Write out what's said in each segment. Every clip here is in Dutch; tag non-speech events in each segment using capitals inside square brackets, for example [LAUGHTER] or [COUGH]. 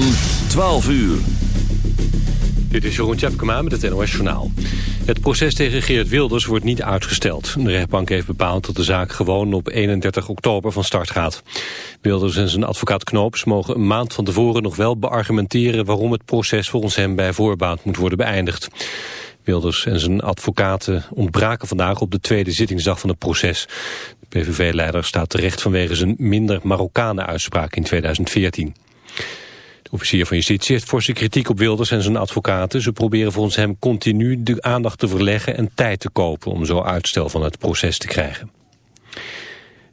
van 12 uur. Dit is Jeroen Tjepkema met het NOS Journaal. Het proces tegen Geert Wilders wordt niet uitgesteld. De rechtbank heeft bepaald dat de zaak gewoon op 31 oktober van start gaat. Wilders en zijn advocaat Knoops mogen een maand van tevoren nog wel beargumenteren... waarom het proces volgens hem bij voorbaat moet worden beëindigd. Wilders en zijn advocaten ontbraken vandaag op de tweede zittingsdag van het proces. De PVV-leider staat terecht vanwege zijn minder Marokkanen uitspraak in 2014. Officier van justitie heeft forse kritiek op Wilders en zijn advocaten. Ze proberen volgens hem continu de aandacht te verleggen en tijd te kopen... om zo uitstel van het proces te krijgen.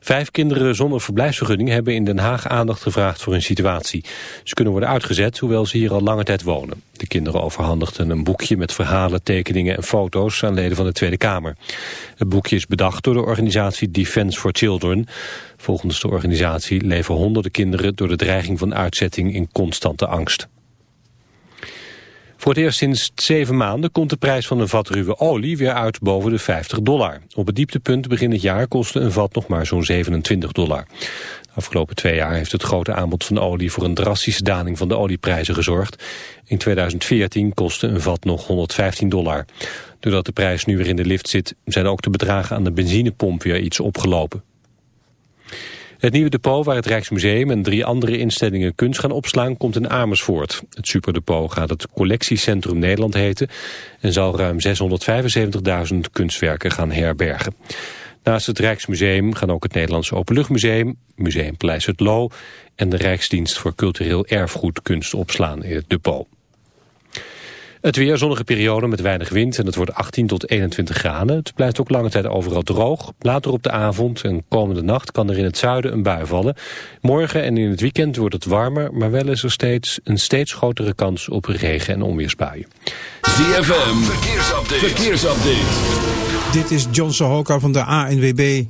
Vijf kinderen zonder verblijfsvergunning hebben in Den Haag aandacht gevraagd voor hun situatie. Ze kunnen worden uitgezet, hoewel ze hier al lange tijd wonen. De kinderen overhandigden een boekje met verhalen, tekeningen en foto's aan leden van de Tweede Kamer. Het boekje is bedacht door de organisatie Defence for Children. Volgens de organisatie leven honderden kinderen door de dreiging van uitzetting in constante angst. Voor het eerst sinds zeven maanden komt de prijs van een vat ruwe olie weer uit boven de 50 dollar. Op het dieptepunt begin het jaar kostte een vat nog maar zo'n 27 dollar. De afgelopen twee jaar heeft het grote aanbod van olie voor een drastische daling van de olieprijzen gezorgd. In 2014 kostte een vat nog 115 dollar. Doordat de prijs nu weer in de lift zit, zijn ook de bedragen aan de benzinepomp weer iets opgelopen. Het nieuwe depot waar het Rijksmuseum en drie andere instellingen kunst gaan opslaan komt in Amersfoort. Het superdepot gaat het Collectiecentrum Nederland heten en zal ruim 675.000 kunstwerken gaan herbergen. Naast het Rijksmuseum gaan ook het Nederlands Openluchtmuseum, Museumpaleis het Loo en de Rijksdienst voor Cultureel Erfgoed kunst opslaan in het depot. Het weer, zonnige periode met weinig wind en het wordt 18 tot 21 graden. Het blijft ook lange tijd overal droog. Later op de avond en komende nacht kan er in het zuiden een bui vallen. Morgen en in het weekend wordt het warmer, maar wel is er steeds een steeds grotere kans op regen- en onweersbuien. ZFM, verkeersupdate. verkeersupdate. Dit is John Sohoka van de ANWB.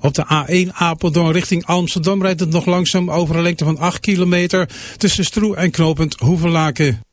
Op de A1 Apeldoorn richting Amsterdam rijdt het nog langzaam over een lengte van 8 kilometer tussen Stroe en knooppunt Hoevenlaken.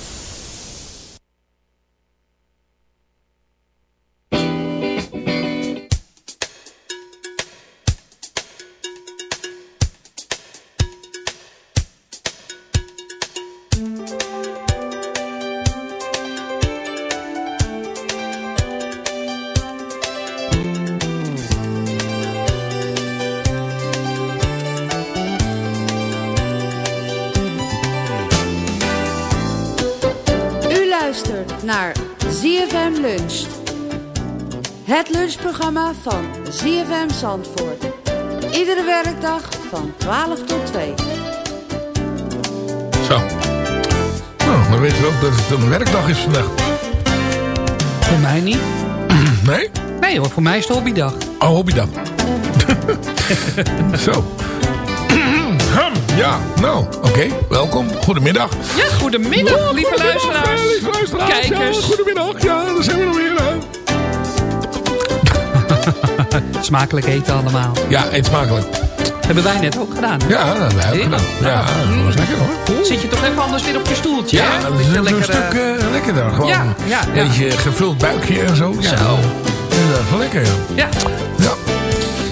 Van ZFM Zandvoort. Iedere werkdag van 12 tot 2. Zo. Nou, dan weten we ook dat het een werkdag is vandaag. Voor mij niet. [CLEARS THROAT] Nee? Nee hoor, voor mij is het hobbydag. Oh, hobbydag. [LAUGHS] Zo. [CLEARS THROAT] Ja, nou, oké. Welkom. Goedemiddag. Ja, goedemiddag, lieve luisteraars. lieve luisteraars. Kijkers. Ja, goedemiddag. Ja, daar zijn we nog weer. hè. Smakelijk eten allemaal. Ja, eet smakelijk. Hebben wij net ook gedaan. Ja, dat hebben we ook gedaan. Ja, dat was lekker hoor. Zit je toch even anders weer op je stoeltje? Ja, dat is een lekker, stuk eh, eh, lekkerder. Gewoon Ja, ja, ja. een beetje gevuld buikje en zo. Ja, Zo. Dat is wel lekker, ja. ja. Ja,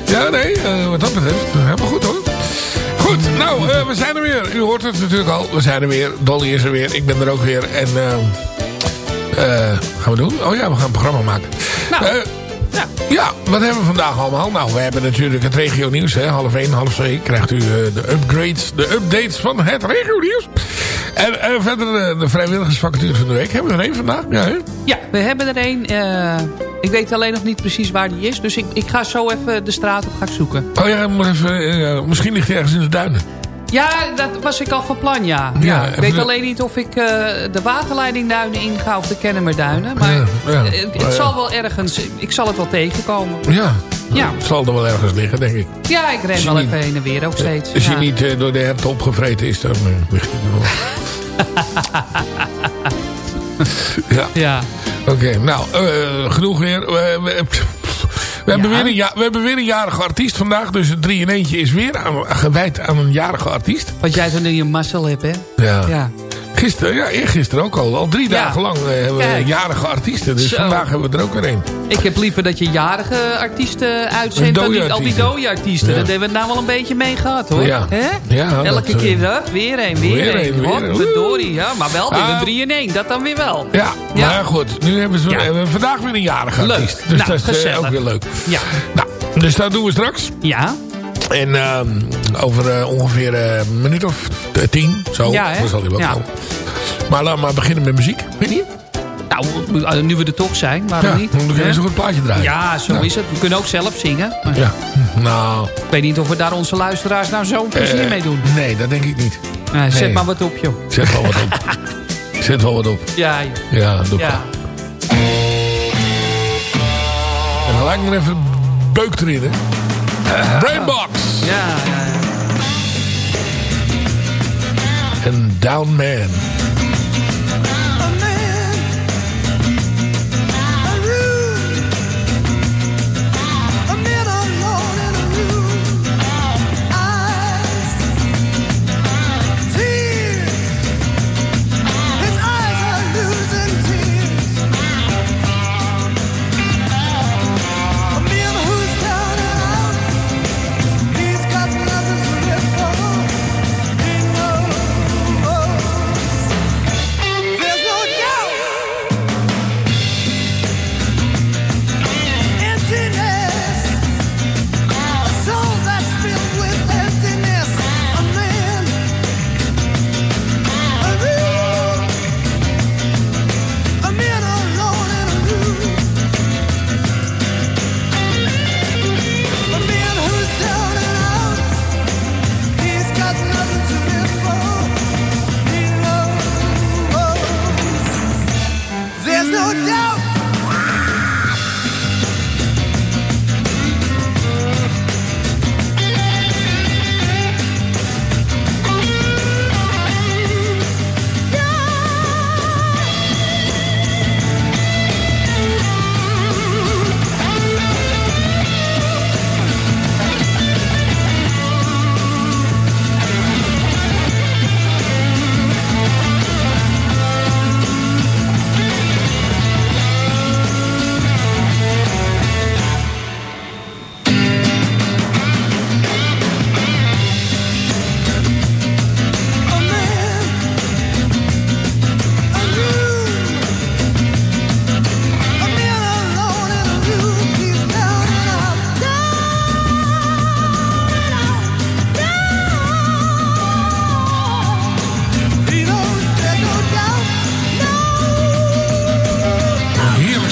ja nee, eh, wat dat betreft, helemaal goed hoor. Goed, nou, eh, we zijn er weer. U hoort het natuurlijk al. We zijn er weer. Dolly is er weer. Ik ben er ook weer. En eh, eh, gaan we doen? Oh ja, we gaan een programma maken. Nou, Eh, ja. ja, wat hebben we vandaag allemaal? Nou, we hebben natuurlijk het regio nieuws. Hè. Half 1, half 2 krijgt u eh, de upgrades, de updates van het regio nieuws. En eh, verder eh, de vrijwilligersvacature van de week. Hebben we er één vandaag? Ja, hè? Ja, we hebben er een. eh, ik weet alleen nog niet precies waar die is. Dus ik, ik ga zo even de straat op gaan zoeken. Oh ja, maar even, misschien ligt hij ergens in de duinen. Ja, dat was ik al van plan, ja. Ja, ja ik weet alleen niet of ik eh, de waterleidingduinen inga of de Kennemerduinen. Maar Ja, het, zal wel ergens... Ik zal het wel tegenkomen. Ja, Ja. het zal er wel ergens liggen, denk ik. Ja, ik ren wel niet. even heen en weer ook steeds. Als hij niet eh, door de herten opgevreten is, dan eh, ligt er wel. [LAUGHS] ja, Ja. oké. Nou, genoeg weer. We, hebben weer een, ja, we hebben weer een jarige artiest vandaag. Dus het 3 in eentje is weer aan, gewijd aan een jarige artiest. Want jij toen je mazzel hebt, hè? Ja. Gisteren, ja, eergisteren ook al. Al drie Ja. dagen lang eh, hebben we Kijk. jarige artiesten. Dus Zo. vandaag hebben we er ook weer een. Ik heb liever dat je jarige artiesten uitzendt dan die, al die Dode artiesten. Ja. Dat hebben we nou wel een beetje mee gehad, hoor. Ja. Hè? Ja, Elke dat, eh, keer weer een, weer, weer een. een, weer ja. Maar wel weer Ah. een 3 in 1. Dat dan weer wel. Ja, maar goed. Nu hebben ze hebben we vandaag weer een jarige Leuk. artiest. Dus Nou, dat is eh, ook weer leuk. Ja. Nou, dus dat doen we straks. Ja. En ehm, over eh, ongeveer eh, een minuut of eh, tien, zo, Ja, dan zal hij wel Ja. komen. Maar laten we maar beginnen met muziek. Weet je? Nou, nu we er toch zijn, waarom Ja, niet? dan kunnen Hè? ze een goed plaatje draaien. Ja, zo Ja. is het. We kunnen ook zelf zingen. Maar Ja, nou... Ik weet niet of we daar onze luisteraars nou zo'n plezier eh, mee doen. Nee, dat denk ik niet. Zet maar wat op, joh. Zet wel wat op. [LAUGHS] Zet wel wat op. Ja, joh. Ja, doe ja. maar. En gelijk maar even beuk erin, hè. Brainbox. Ja, ja, ja. En Down Man.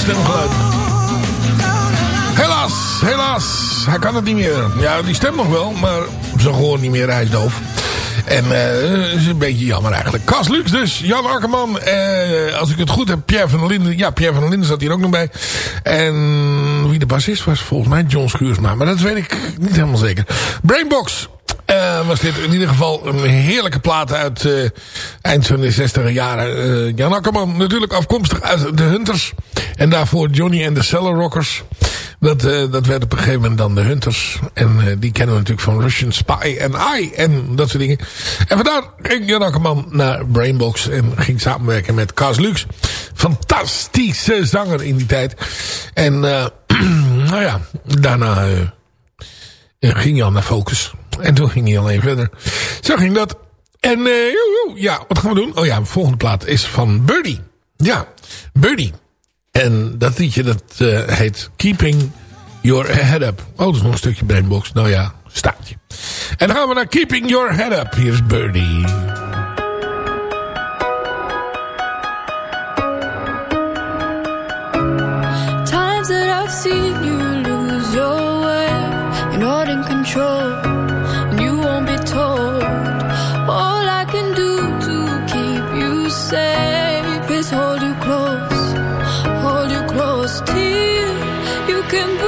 Stemgeluid. Helaas, helaas. Hij kan het niet meer. Ja, die stemt nog wel, maar ze gewoon niet meer. Hij is doof. En dat is een beetje jammer eigenlijk. Cas Lux dus, Jan Akkerman. eh, als ik het goed heb, Pierre van der Linden. Ja, Pierre van der Linden zat hier ook nog bij. En wie de bassist was, volgens mij John Schuursma. Maar dat weet ik niet helemaal zeker. Brainbox. Eh, was dit in ieder geval een heerlijke plaat uit eh, eind van de 60 jaren. Eh, Jan Akkerman natuurlijk afkomstig uit de Hunters. En daarvoor Johnny en de Cellar Rockers. Dat, dat werd op een gegeven moment dan de Hunters. En die kennen we natuurlijk van Russian Spy and I en dat soort dingen. En vandaar ging Jan Akkerman naar Brainbox en ging samenwerken met Kaas Lux. Fantastische zanger in die tijd. En [CLEARS THROAT] nou ja, daarna ging Jan naar Focus. En toen ging hij alleen verder. Zo ging dat. En uh, ja, wat gaan we doen? Oh ja, de volgende plaat is van Birdie. Ja, Birdie. En dat liedje dat eh, heet Keeping Your Head Up. Oh, dat is nog een stukje Brainbox. Nou ja, staat je. En dan gaan we naar Keeping Your Head Up. Hier is Birdie. Times that I've seen you lose your way. You're not in control. safe is hold you close, hold you close till you can breathe.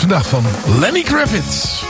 vandaag van Lenny Kravitz.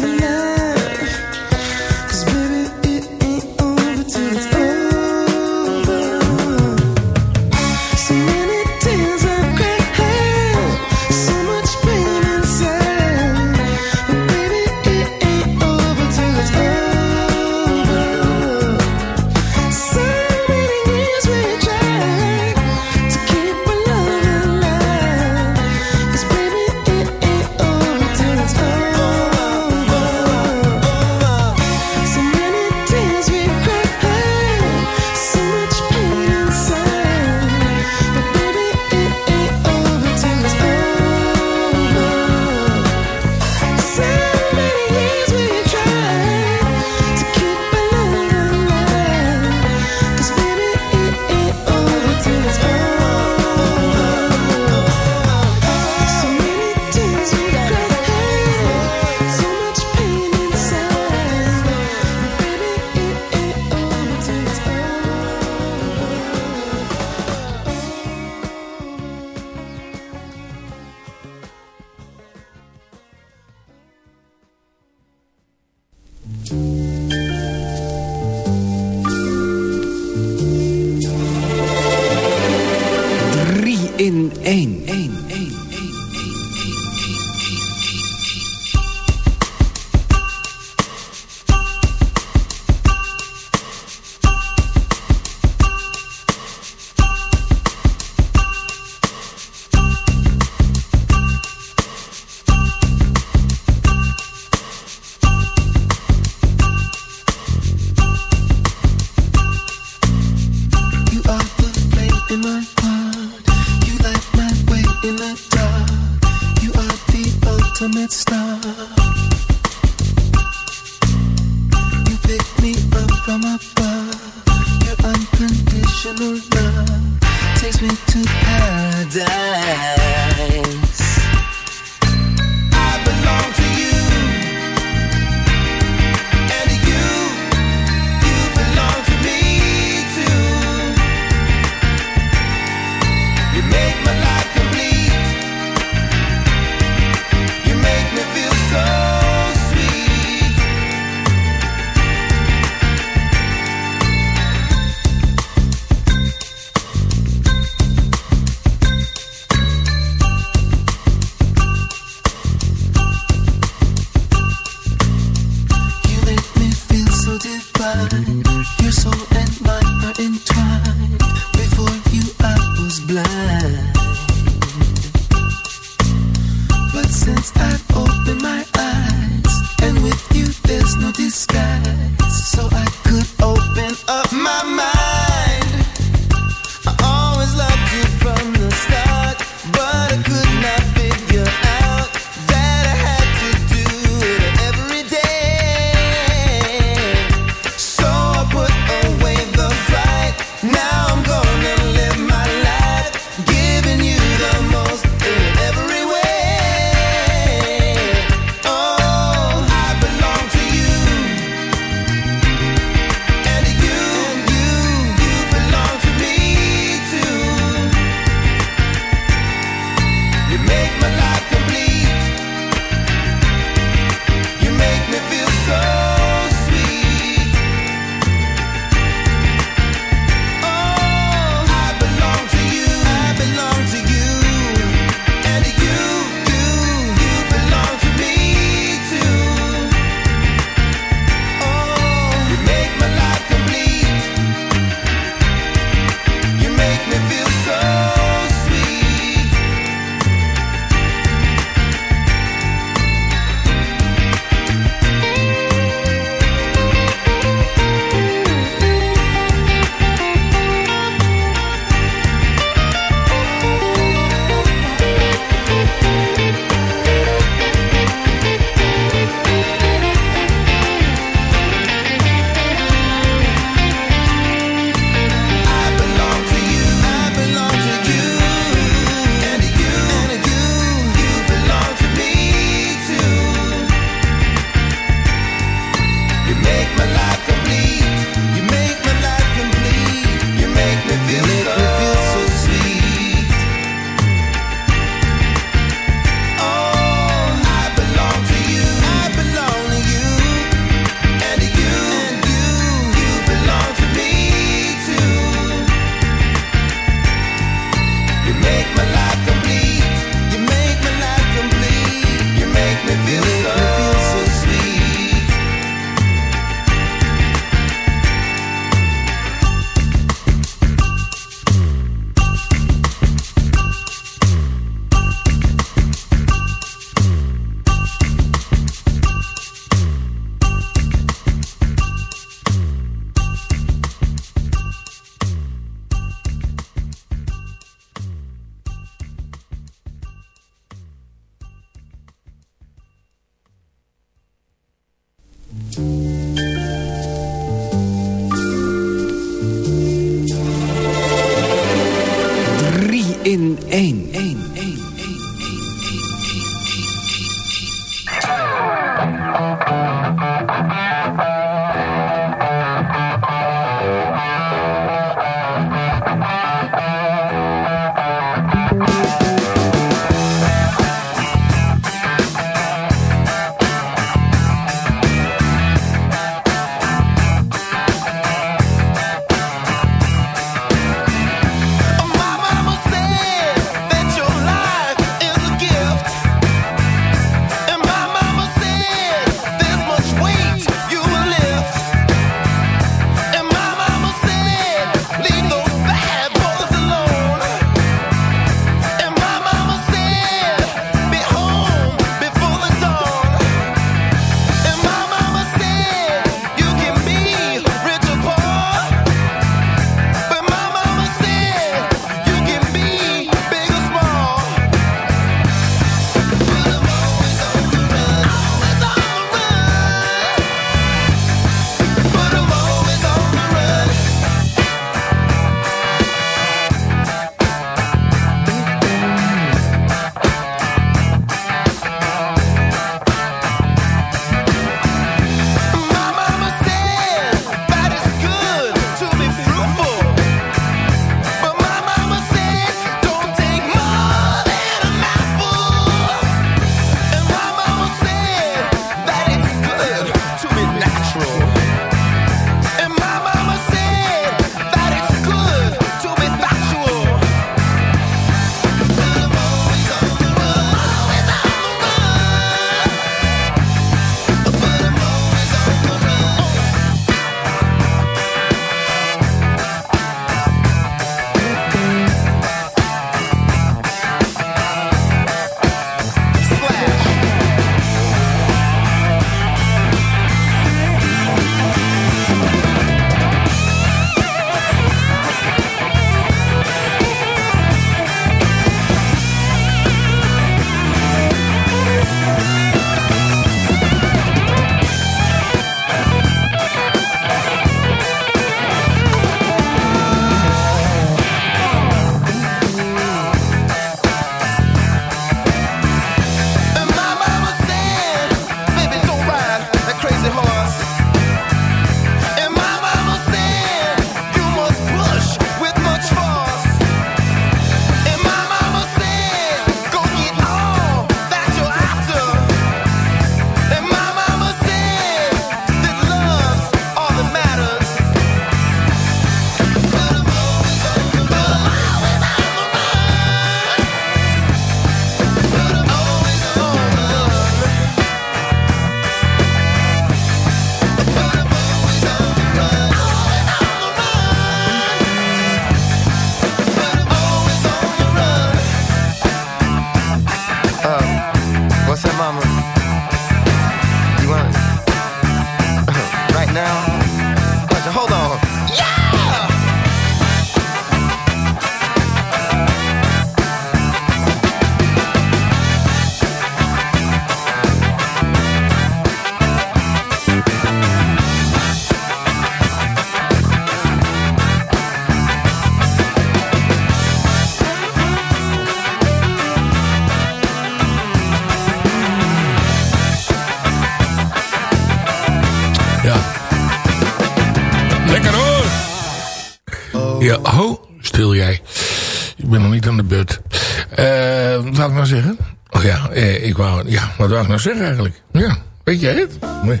Wat wou ik nou zeggen eigenlijk? Ja, weet jij het? Nee,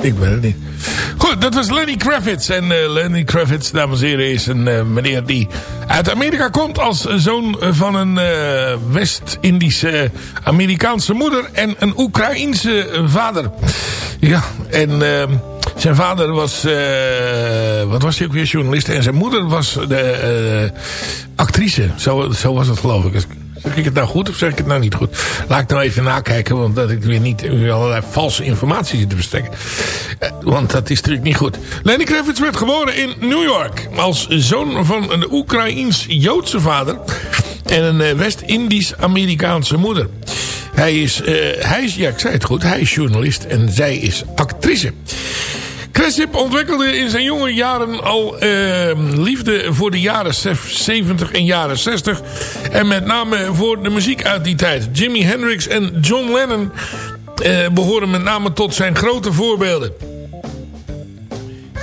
ik ben het niet. Goed, dat was Lenny Kravitz. En eh, Lenny Kravitz, dames en heren, is een eh, meneer die uit Amerika komt... als zoon van een eh, West-Indische Amerikaanse moeder... en een Oekraïense vader. Ja, en... ehm, zijn vader was, eh, wat was hij ook weer, journalist. En zijn moeder was de eh, actrice. Zo, zo was het geloof ik. Zeg ik het nou goed of zeg ik het nou niet goed? Laat ik nou even nakijken, want dat ik weer niet u allerlei valse informatie zit te verstrekken. Eh, want dat is natuurlijk niet goed. Lenny Kravitz werd geboren in New York. Als zoon van een Oekraïens-Joodse vader en een eh, West-Indisch-Amerikaanse moeder. Hij is, eh, hij is, ja ik zei het goed, hij is journalist en zij is actrice. Cressip ontwikkelde in zijn jonge jaren al eh, liefde voor de jaren 70 en jaren 60. En met name voor de muziek uit die tijd. Jimi Hendrix en John Lennon eh, behoren met name tot zijn grote voorbeelden.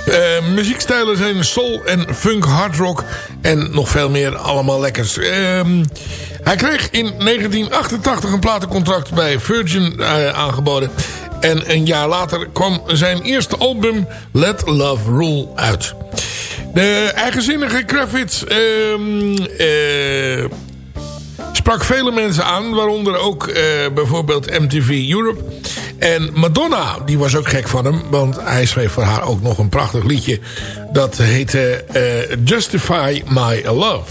Eh, muziekstijlen zijn soul en funk, hard rock en nog veel meer allemaal lekkers. Ehm, hij kreeg in 1988 een platencontract bij Virgin eh, aangeboden. En een jaar later kwam zijn eerste album Let Love Rule uit. De eigenzinnige Kravitz ehm, eh, sprak vele mensen aan. Waaronder ook eh, bijvoorbeeld MTV Europe. En Madonna, die was ook gek van hem. Want hij schreef voor haar ook nog een prachtig liedje. Dat heette eh, Justify My Love.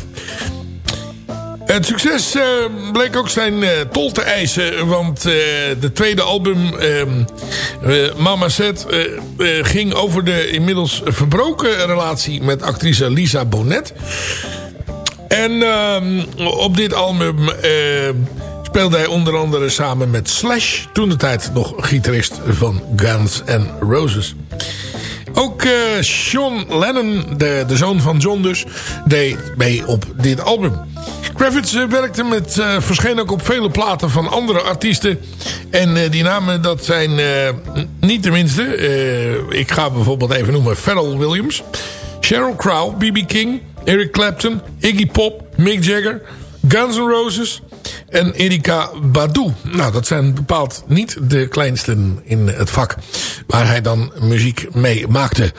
Het succes eh, bleek ook zijn eh, tol te eisen. Want eh, de tweede album, ehm, eh, Mama eh, ging over de inmiddels verbroken relatie met actrice Lisa Bonet. En ehm, op dit album speelde hij onder andere samen met Slash. Toen de tijd nog gitarist van Guns N' Roses. Ook eh, Sean Lennon, de, de zoon van John dus, deed mee op dit album. Kravitz eh, werkte met, eh, verscheen ook op vele platen van andere artiesten. En die namen, dat zijn niet de minste. Ik ga bijvoorbeeld even noemen Pharrell Williams. Sheryl Crow, B.B. King, Eric Clapton, Iggy Pop, Mick Jagger, Guns N' Roses en Erika Badu. Nou, dat zijn bepaald niet de kleinsten in het vak waar hij dan muziek mee maakte.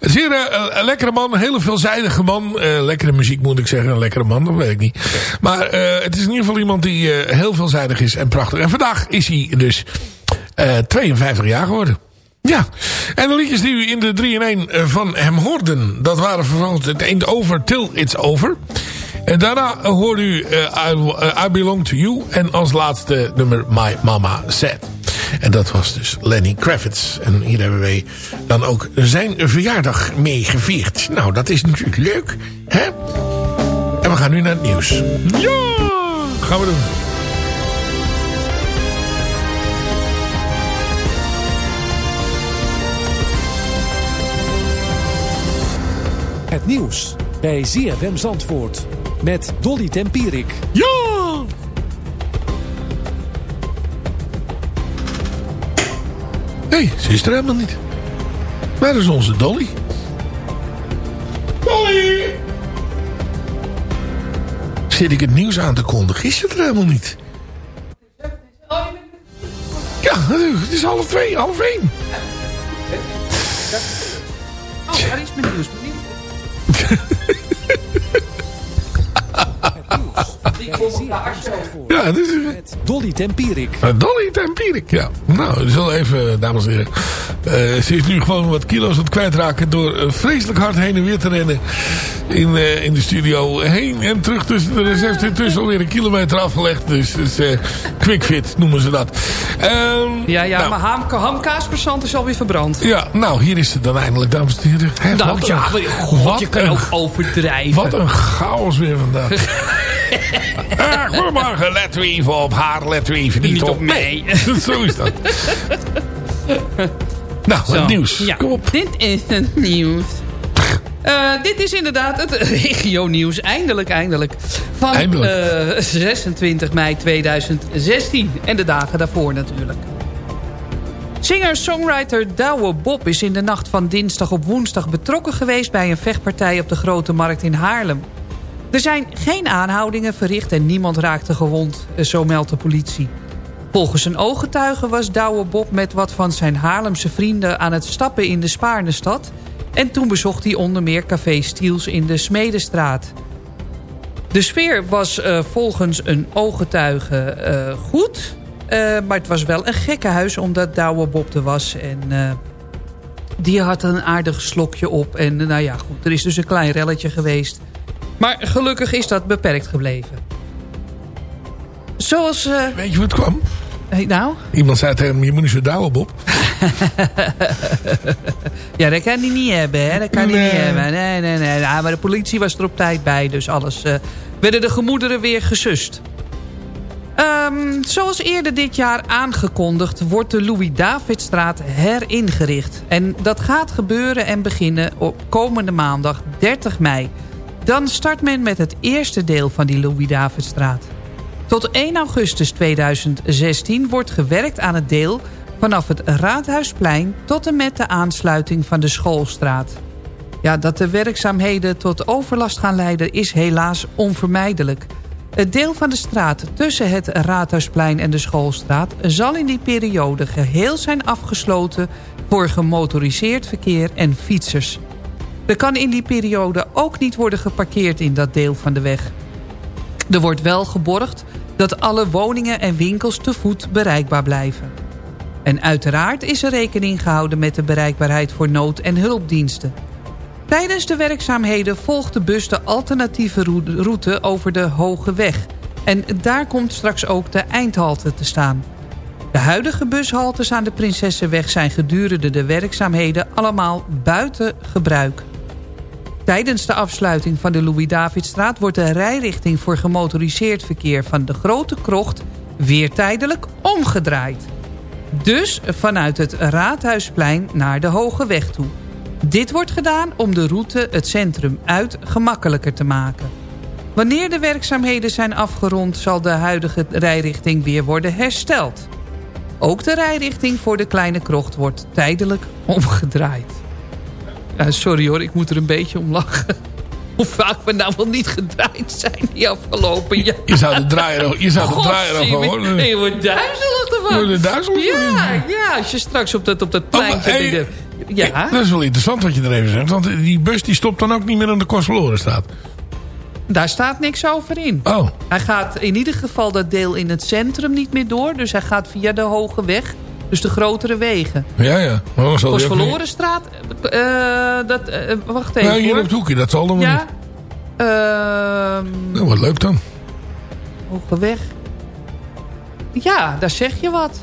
Zeer eh, een lekkere man, een hele veelzijdige man. Eh, lekkere muziek moet ik zeggen, een lekkere man, dat weet ik niet. Maar eh, het is in ieder geval iemand die heel veelzijdig is en prachtig. En vandaag is hij dus eh 52 jaar geworden. Ja, en de liedjes die u in de 3 in 1 van hem hoorden... dat waren vervolgens het Ain't Over Till It's Over... En daarna hoorde u eh, I, eh, I Belong To You. En als laatste nummer My Mama Said. En dat was dus Lenny Kravitz. En hier hebben wij dan ook zijn verjaardag mee gevierd. Nou, dat is natuurlijk leuk. Hè? En we gaan nu naar het nieuws. Ja, gaan we doen. Het nieuws bij ZFM Zandvoort met Dolly Tempierik. Ja! Hé, hey, ze is er helemaal niet. Waar is onze Dolly? Dolly! Zit ik het nieuws aan te kondigen? Is het er helemaal niet? Ja, het is half twee, half één. Oh, waar is mijn nieuws? Ja. Met Dolly Tempierik. Uh, Dolly Tempierik, ja. Nou, we zullen even, dames en heren. Eh, ze is nu gewoon wat kilo's aan het kwijtraken door eh, vreselijk hard heen en weer te rennen in, eh, in de studio. Heen en terug tussen de rest heeft intussen alweer een kilometer afgelegd. Dus, dus eh, quickfit noemen ze dat. Ehm, Ja, ja, nou, maar ham, hamkaasverzand is alweer verbrand. Ja, nou, hier is ze dan eindelijk, dames en heren. Hè, Nou wat ja, een- god, wat je kan een- ook overdrijven. Wat een chaos weer vandaag. [LAUGHS] Ah, goedemorgen, letten we even op haar, letten we even niet, Niet op op mij. [LAUGHS] Zo is dat. nou, Zo. het nieuws. Ja, Kom op. dit is het nieuws. Eh, dit is inderdaad het [LAUGHS] regio-nieuws. Eindelijk, eindelijk. Van Eindelijk. eh, 26 mei 2016. En de dagen daarvoor natuurlijk. Singer-songwriter Douwe Bob is in de nacht van dinsdag op woensdag betrokken geweest... bij een vechtpartij op de Grote Markt in Haarlem. Er zijn geen aanhoudingen verricht en niemand raakte gewond, zo meldt de politie. Volgens een ooggetuige was Douwe Bob met wat van zijn Haarlemse vrienden... aan het stappen in de Spaarnestad... en toen bezocht hij onder meer Café Stiels in de Smedestraat... De sfeer was uh, volgens een ooggetuige uh, goed. Maar het was wel een gekkenhuis omdat Douwe Bob er was. En die had een aardig slokje op. En nou ja, goed, er is dus een klein relletje geweest. Maar gelukkig is dat beperkt gebleven. Zoals... Weet je het kwam? Hey, nou? Iemand zei tegen hem, je moet niet zo Douwe Bob. [LAUGHS] ja, dat kan hij niet hebben, hè. Dat kan nee. hij niet hebben. Nee, nee, nee. Maar de politie was er op tijd bij, dus alles... Uh, werden de gemoederen weer gesust. Um, zoals eerder dit jaar aangekondigd... wordt de Louis-Davidstraat heringericht. En dat gaat gebeuren en beginnen op komende maandag 30 mei. Dan start men met het eerste deel van die Louis-Davidstraat. Tot 1 augustus 2016 wordt gewerkt aan het deel vanaf het Raadhuisplein tot en met de aansluiting van de Schoolstraat. Ja, dat de werkzaamheden tot overlast gaan leiden is helaas onvermijdelijk. Het deel van de straat tussen het Raadhuisplein en de Schoolstraat... zal in die periode geheel zijn afgesloten voor gemotoriseerd verkeer en fietsers. Er kan in die periode ook niet worden geparkeerd in dat deel van de weg. Er wordt wel geborgd dat alle woningen en winkels te voet bereikbaar blijven. En uiteraard is er rekening gehouden met de bereikbaarheid voor nood- en hulpdiensten. Tijdens de werkzaamheden volgt de bus de alternatieve route over de Hoge Weg. En daar komt straks ook de eindhalte te staan. De huidige bushaltes aan de Prinsessenweg zijn gedurende de werkzaamheden allemaal buiten gebruik. Tijdens de afsluiting van de Louis-Davidstraat wordt de rijrichting voor gemotoriseerd verkeer van de Grote Krocht weer tijdelijk omgedraaid. Dus vanuit het Raadhuisplein naar de Hoge Weg toe. Dit wordt gedaan om de route het centrum uit gemakkelijker te maken. Wanneer de werkzaamheden zijn afgerond zal de huidige rijrichting weer worden hersteld. Ook de rijrichting voor de kleine krocht wordt tijdelijk omgedraaid. Ja, sorry hoor, ik moet er een beetje om lachen. [LAUGHS] Hoe vaak we nou wel niet gedraaid zijn die afgelopen jaar. Je zou de draaier, je zou de [LAUGHS] draaier nog horen. Je wordt duizelig ervan. Je duizelig ja, ja, als je straks op dat, op dat pleintje... Oh, hey, de, ja. Dat is wel interessant wat je er even zegt. Want die bus die stopt dan ook niet meer aan de Kostverlorenstraat. Daar staat niks over in. Oh. Hij gaat in ieder geval dat deel in het centrum niet meer door. Dus hij gaat via de Hoge Weg. Dus de grotere wegen. Ja, ja. Kostverlorenstraat. Uh, dat, uh, wacht even Nou, hier op het hoekje. Dat zal dan wel ja. niet. Uh, nou, wat leuk dan. Hoge Weg. Ja, daar zeg je wat.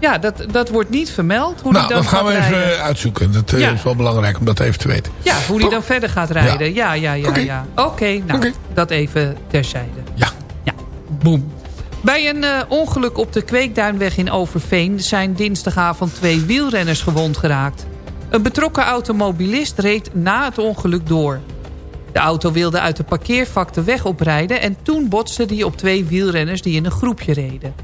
Ja, dat, dat wordt niet vermeld. Hoe nou, die dan dat gaan we rijden. even uitzoeken. Dat Ja. is wel belangrijk om dat even te weten. Ja, hoe die dan verder gaat rijden. Ja, ja, ja. Oké. ja. Oké, nou, dat even terzijde. Ja. Ja, boem. Bij een eh, ongeluk op de Kweekduinweg in Overveen... zijn dinsdagavond twee wielrenners gewond geraakt. Een betrokken automobilist reed na het ongeluk door. De auto wilde uit de parkeervak de weg oprijden... en toen botste die op twee wielrenners die in een groepje reden.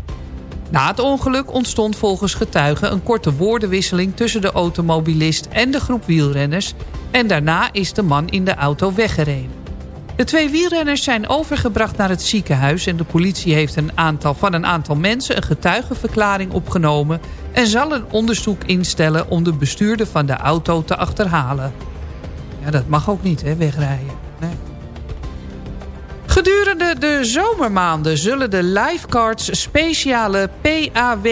Na het ongeluk ontstond volgens getuigen een korte woordenwisseling... tussen de automobilist en de groep wielrenners... en daarna is de man in de auto weggereden. De twee wielrenners zijn overgebracht naar het ziekenhuis... en de politie heeft een aantal, van een aantal mensen een getuigenverklaring opgenomen... en zal een onderzoek instellen om de bestuurder van de auto te achterhalen. Ja, dat mag ook niet, hè, wegrijden. Gedurende de zomermaanden zullen de lifeguards speciale PAW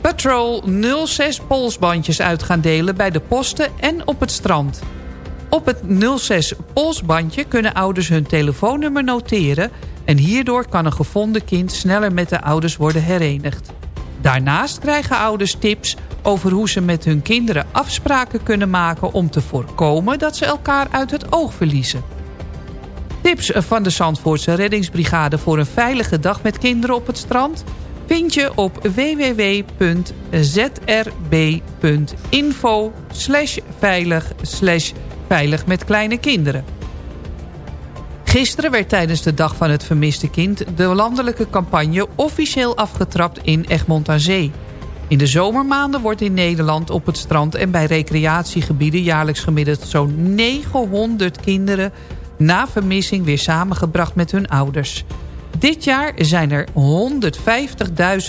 Patrol 06 polsbandjes uit gaan delen bij de posten en op het strand. Op het 06 polsbandje kunnen ouders hun telefoonnummer noteren... en hierdoor kan een gevonden kind sneller met de ouders worden herenigd. Daarnaast krijgen ouders tips over hoe ze met hun kinderen afspraken kunnen maken... om te voorkomen dat ze elkaar uit het oog verliezen. Tips van de Zandvoortse reddingsbrigade voor een veilige dag met kinderen op het strand... vind je op www.zrb.info veilig veilig met kleine kinderen. Gisteren werd tijdens de Dag van het Vermiste Kind... de landelijke campagne officieel afgetrapt in Egmond aan Zee. In de zomermaanden wordt in Nederland op het strand en bij recreatiegebieden... jaarlijks gemiddeld zo'n 900 kinderen na vermissing weer samengebracht met hun ouders. Dit jaar zijn er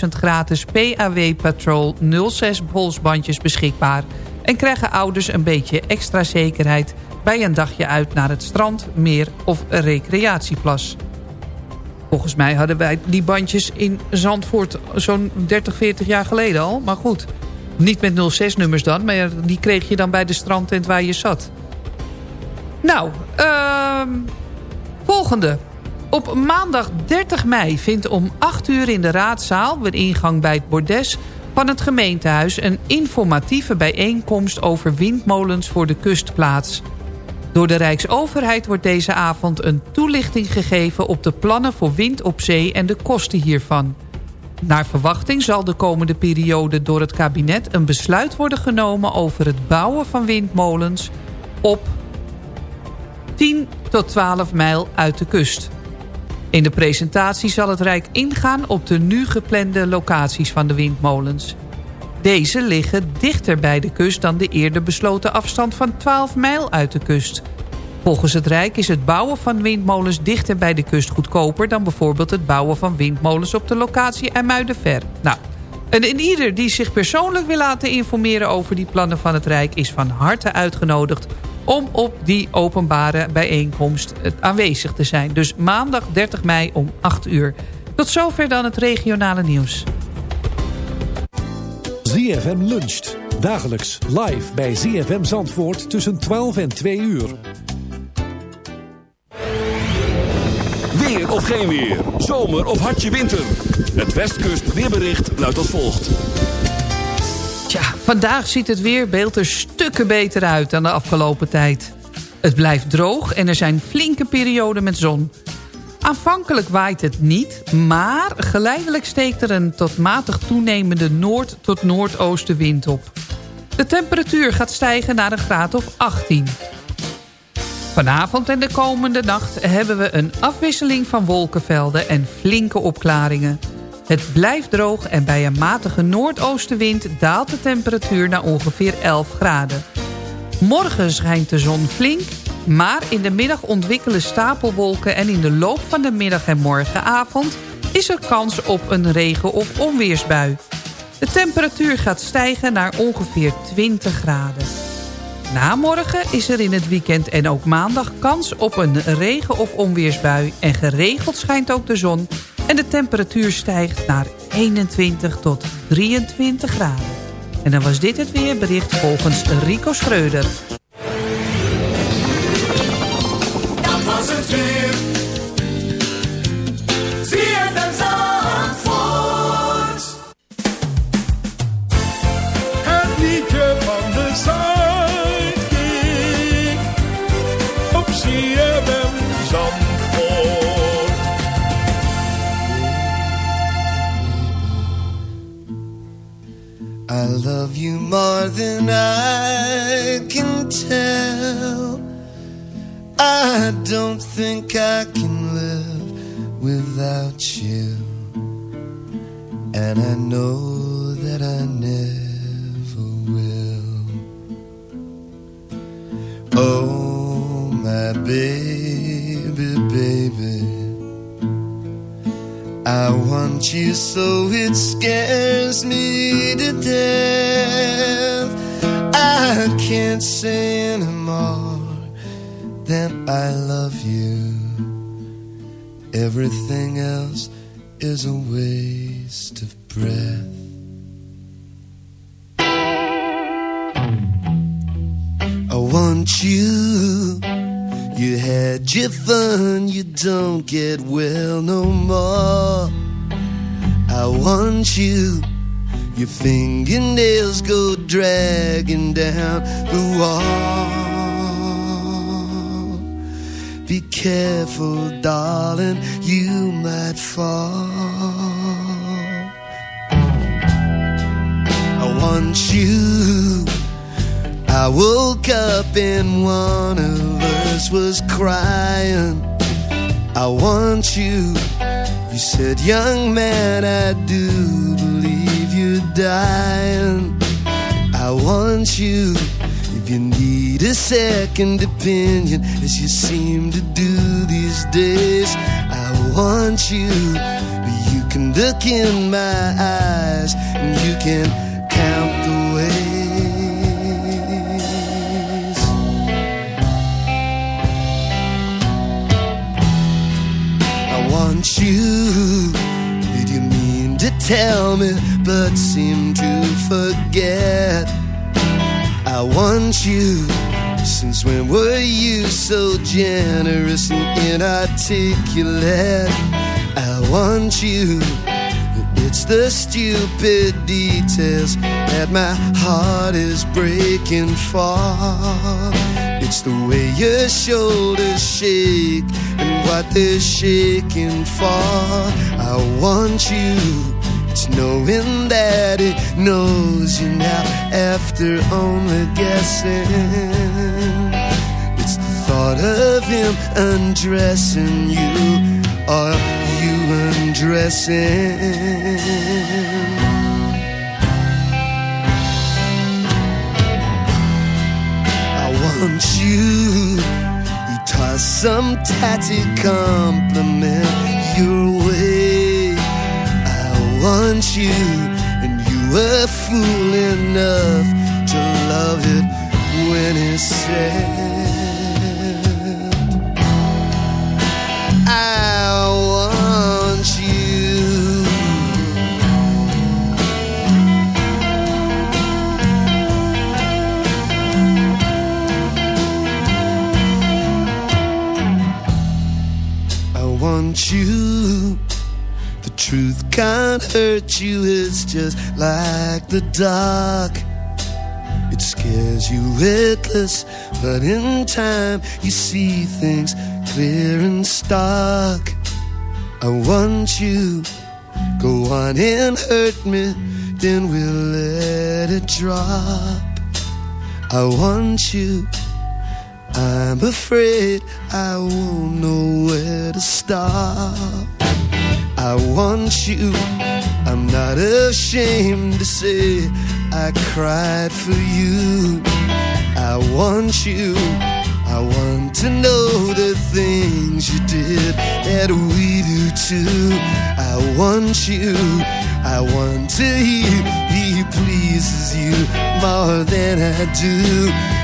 150.000 gratis PAW Patrol 06 polsbandjes beschikbaar... en krijgen ouders een beetje extra zekerheid bij een dagje uit naar het strand, meer of recreatieplas. Volgens mij hadden wij die bandjes in Zandvoort zo'n 30, 40 jaar geleden al. Maar goed, niet met 06-nummers dan, maar die kreeg je dan bij de strandtent waar je zat. Nou, uh, volgende. Op maandag 30 mei vindt om 8 uur in de raadzaal... bij ingang bij het bordes van het gemeentehuis... een informatieve bijeenkomst over windmolens voor de kust plaats. Door de Rijksoverheid wordt deze avond een toelichting gegeven... op de plannen voor wind op zee en de kosten hiervan. Naar verwachting zal de komende periode door het kabinet... een besluit worden genomen over het bouwen van windmolens... op 10 tot 12 mijl uit de kust. In de presentatie zal het Rijk ingaan op de nu geplande locaties van de windmolens. Deze liggen dichter bij de kust dan de eerder besloten afstand van 12 mijl uit de kust. Volgens het Rijk is het bouwen van windmolens dichter bij de kust goedkoper... dan bijvoorbeeld het bouwen van windmolens op de locatie IJmuidenver. Nou, en ieder die zich persoonlijk wil laten informeren over die plannen van het Rijk... is van harte uitgenodigd om op die openbare bijeenkomst aanwezig te zijn. Dus maandag 30 mei om 8 uur. Tot zover dan het regionale nieuws. ZFM luncht. Dagelijks live bij ZFM Zandvoort tussen 12 en 2 uur. Weer of geen weer. Zomer of hartje winter. Het Westkust weerbericht luidt als volgt. Vandaag ziet het weerbeeld er stukken beter uit dan de afgelopen tijd. Het blijft droog en er zijn flinke perioden met zon. Aanvankelijk waait het niet, maar geleidelijk steekt er een tot matig toenemende noord- tot noordoostenwind op. De temperatuur gaat stijgen naar een graad of 18. Vanavond en de komende nacht hebben we een afwisseling van wolkenvelden en flinke opklaringen. Het blijft droog en bij een matige noordoostenwind daalt de temperatuur naar ongeveer 11 graden. Morgen schijnt de zon flink, maar in de middag ontwikkelen stapelwolken... en in de loop van de middag en morgenavond is er kans op een regen- of onweersbui. De temperatuur gaat stijgen naar ongeveer 20 graden. Na morgen is er in het weekend en ook maandag kans op een regen- of onweersbui... en geregeld schijnt ook de zon en de temperatuur stijgt naar 21 tot 23 graden. En dan was dit het weerbericht volgens Rico Schreuder. Love you more than I can tell. I don't think I can live without you. And I know that I never will. Oh, my baby, baby. I want you so it scares me to death. I can't say anymore that I love you. Everything else is a waste of breath. I want you. You had your fun, you don't get well no more. I want you. Your fingernails go dragging down the wall. Be careful, darling, you might fall. I want you. I woke up in one of us was crying. I want you. You said, young man, I do believe you're dying. I want you. If you need a second opinion, as you seem to do these days, I want you. You can look in my eyes and you can you. Did you mean to tell me, but seem to forget? I want you. Since when were you so generous and inarticulate? I want you. It's the stupid details that my heart is breaking for. It's the way your shoulders shake and what they're shaking for. I want you. It's knowing that it knows you now after only guessing. It's the thought of him undressing you or you undressing. I want you. Toss some tatty compliment your way. I want you, and you were fool enough to love it when it's said. You. The truth can't hurt you, it's just like the dark. It scares you witless, but in time you see things clear and stark. I want you. Go on and hurt me, then we'll let it drop. I want you. I'm afraid I won't know where to stop. I want you. I'm not ashamed to say I cried for you. I want you. I want to know the things you did that we do too. I want you. I want to hear he pleases you more than I do.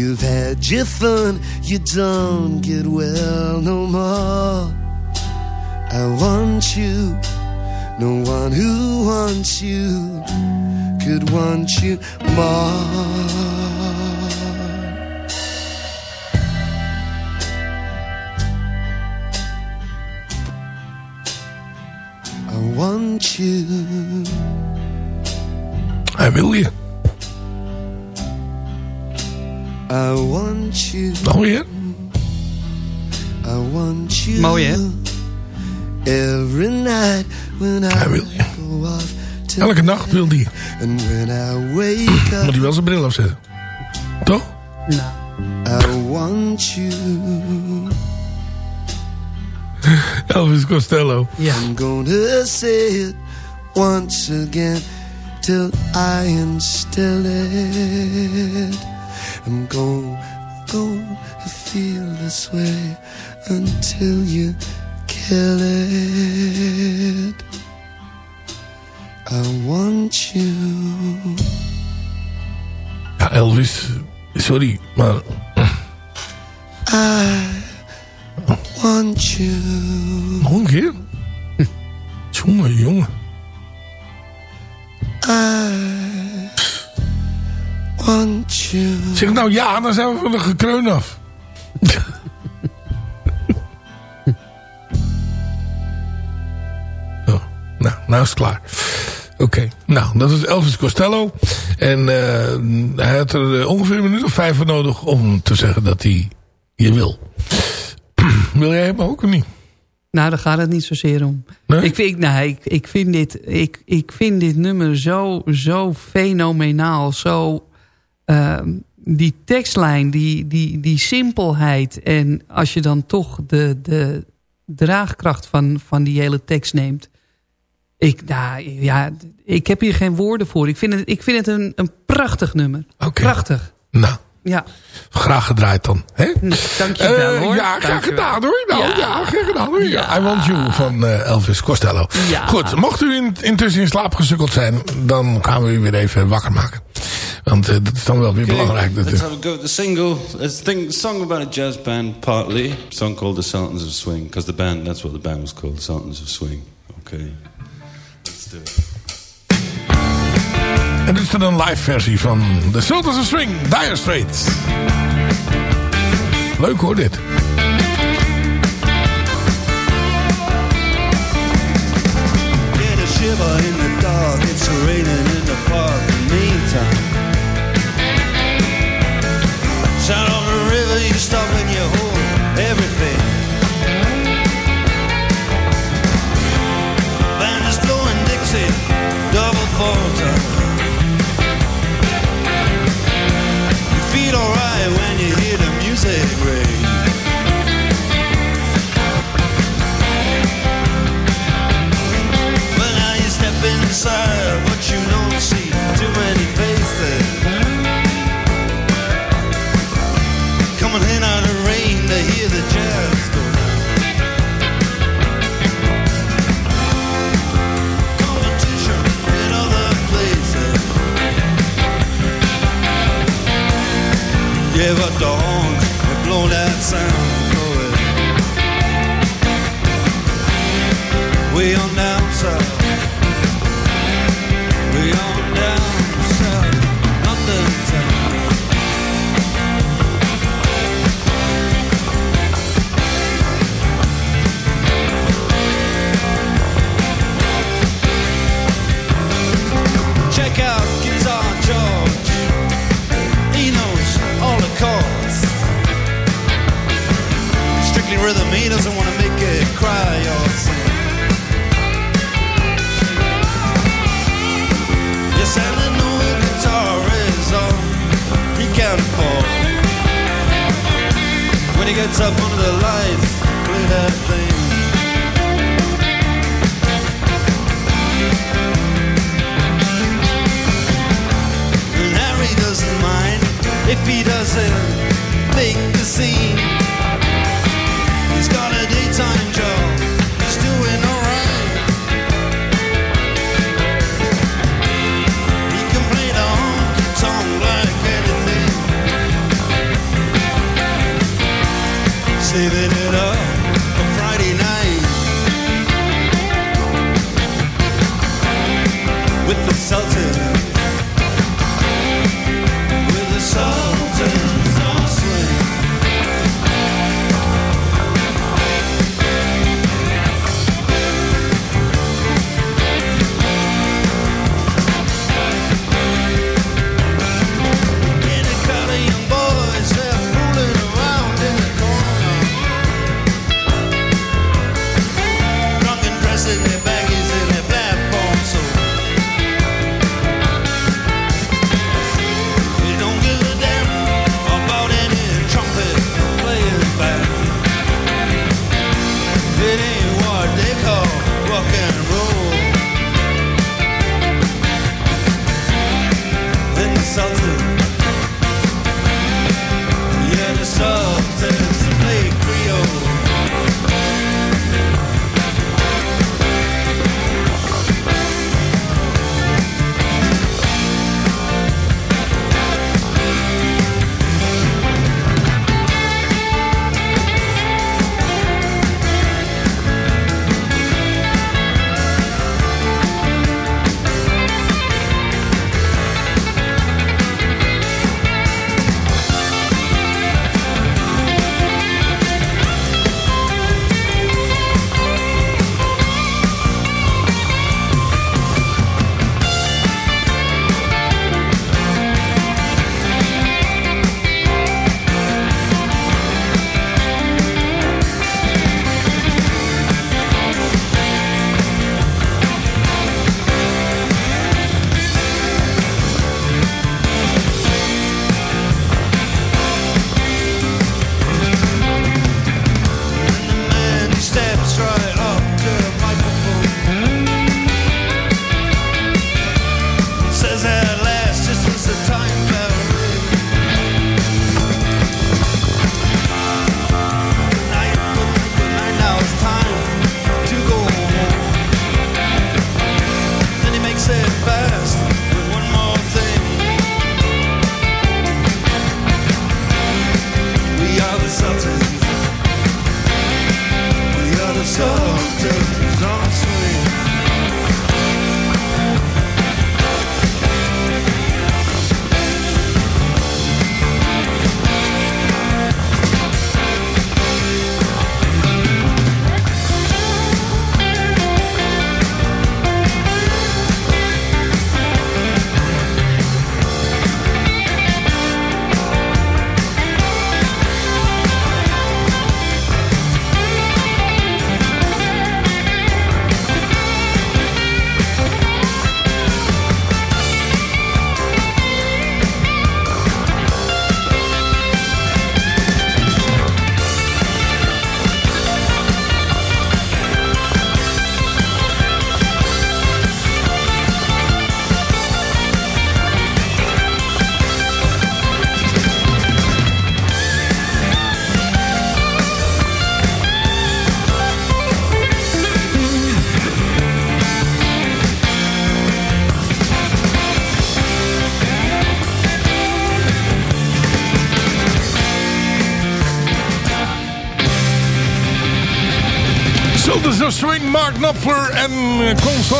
You've had your fun, you don't get well no more. I want you. No one who wants you could want you more. I want you. I wil je. I want you. Weer? I want you. Mooi, hè? Every night when I wil je. go off to Elke nacht wil die. And when I wake up, Moet hij wel zijn bril afzetten. Toch? I want you. Elvis Costello. I'm gonna say it once again till I instill it. I'm going, going to feel this way until you kill it. I want you. Ja, Elvis. Sorry, maar... I want you. Nog een keer? Jongen, jongen. I want you. Zeg nou ja, dan zijn we van de gekreun af. Ja. [LAUGHS] Nou, nou is het klaar. Oké, nou, dat is Elvis Costello. En eh, hij had er ongeveer een minuut of vijf voor nodig om te zeggen dat hij je wil. [CLEARS THROAT] wil jij hem ook of niet? Nou, daar gaat het niet zozeer om. Nee? Ik, vind, nee, ik, ik, vind dit, ik, ik vind dit nummer zo, zo fenomenaal. Zo, die tekstlijn, die, die, die simpelheid. En als je dan toch de, de draagkracht van, van die hele tekst neemt. Ik, nou, ja, ik heb hier geen woorden voor. Ik vind het, ik vind het een, een prachtig nummer. Prachtig. Nou, Ja, graag gedraaid dan. Hè? dankjewel Eh, hoor. Ja, graag Dankjewel. gedaan hoor. Nou, ja, Ja. graag gedaan hoor. Ja. I Want You van eh, Elvis Costello. Ja. Goed, mocht u in, intussen in slaap gesukkeld zijn, dan gaan we u weer even wakker maken. Want eh, dat is dan wel weer belangrijk. Let's natuurlijk. have a go at the single. It's a thing, song about a jazz band, partly. A song called The Sultans of Swing. Because the band, that's what the band was called, The Sultans of Swing. Okay. Let's do it. En dit is dan een live versie van The Sultans of Swing, Dire Straits. Leuk hoor dit. Get a shiver in the dark, it's raining in the park. Yeah, but the horns they blow that sound going. Way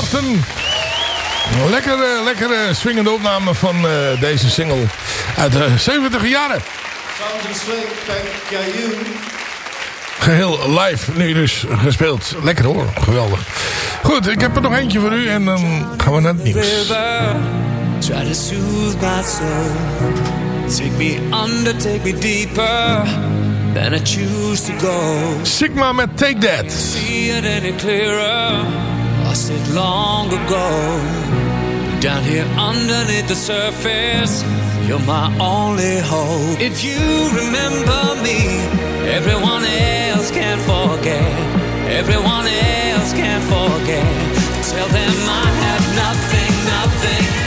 eh, consorten. Lekkere, lekkere swingende opname van eh, deze single uit de 70 jaren. Geheel live nu dus gespeeld. Lekker hoor, geweldig. Goed, ik heb er nog eentje voor u en dan gaan we naar het nieuws. river. Try to soothe my soul. Take me under, take me deeper. Then I choose to go. Sigma met Take That. See it any clearer. Lost it long ago. Down here underneath the surface. You're my only hope. If you remember me, everyone else can forget. Everyone else can forget. Tell them I have nothing, nothing.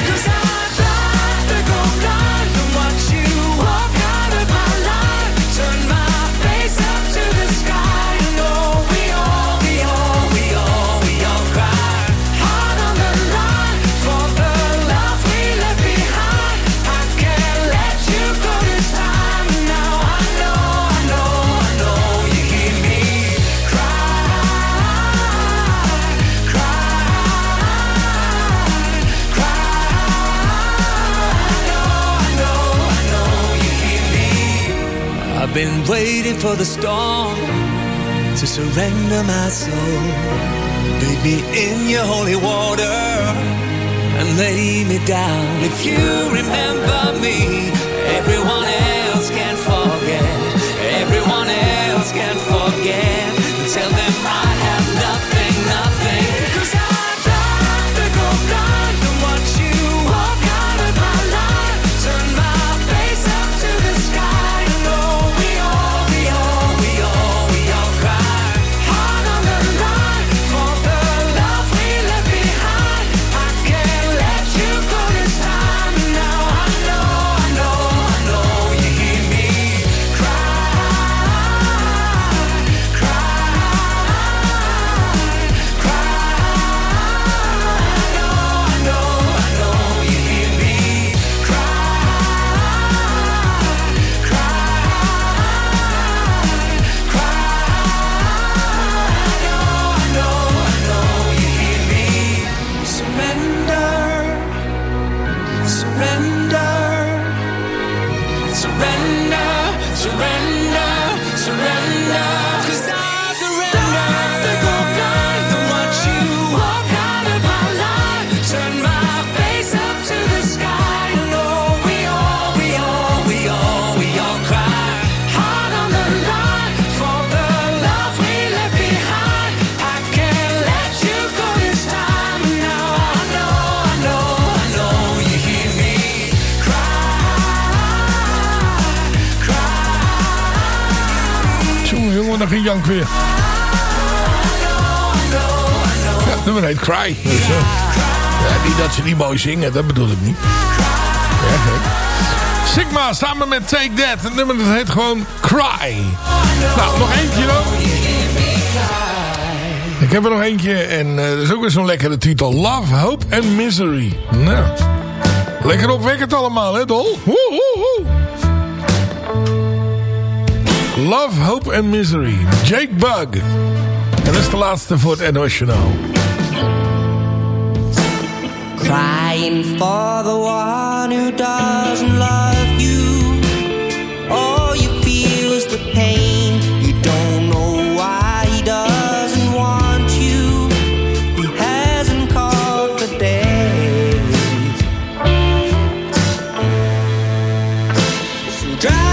I've been waiting for the storm to surrender my soul. Bathe me in your holy water and lay me down. If you remember me, everyone else can forget. Everyone else can forget. Tell them I dat ze niet mooi zingen, dat bedoel ik niet. Sigma samen met Take That. Het nummer dat heet gewoon Cry. Nou, nog eentje dan. Ik heb er nog eentje en eh, dat is ook weer zo'n lekkere titel. Love, Hope and Misery. Nou, lekker opwekkend allemaal, hè Dol? Woe, woe, woe. Love, Hope and Misery. Jake Bug. En dat is de laatste voor het NOS. Crying for the one who doesn't love you. All you feel is the pain. You don't know why he doesn't want you. He hasn't called for days. So dry